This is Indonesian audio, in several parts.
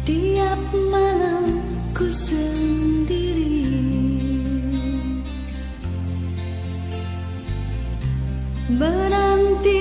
Tiap malam ku sendiri berhenti.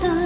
的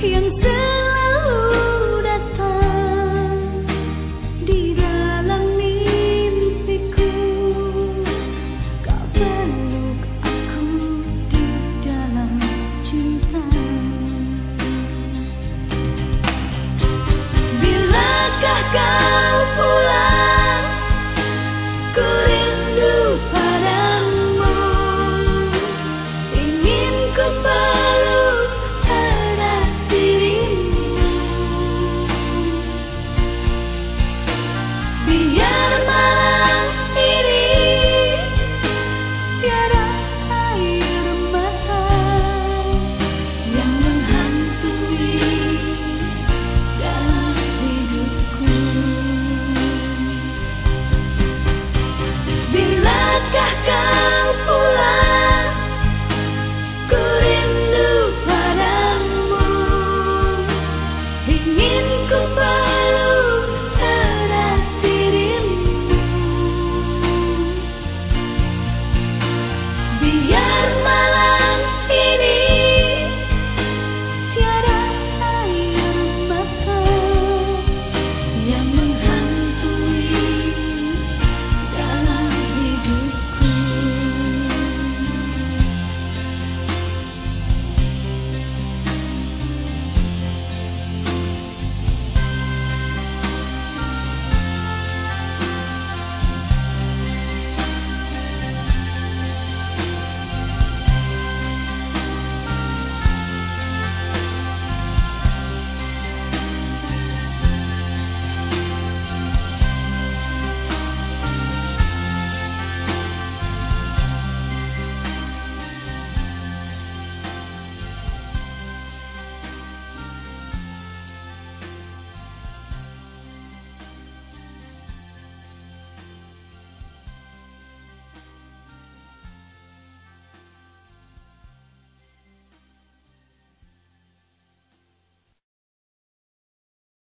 yang sedih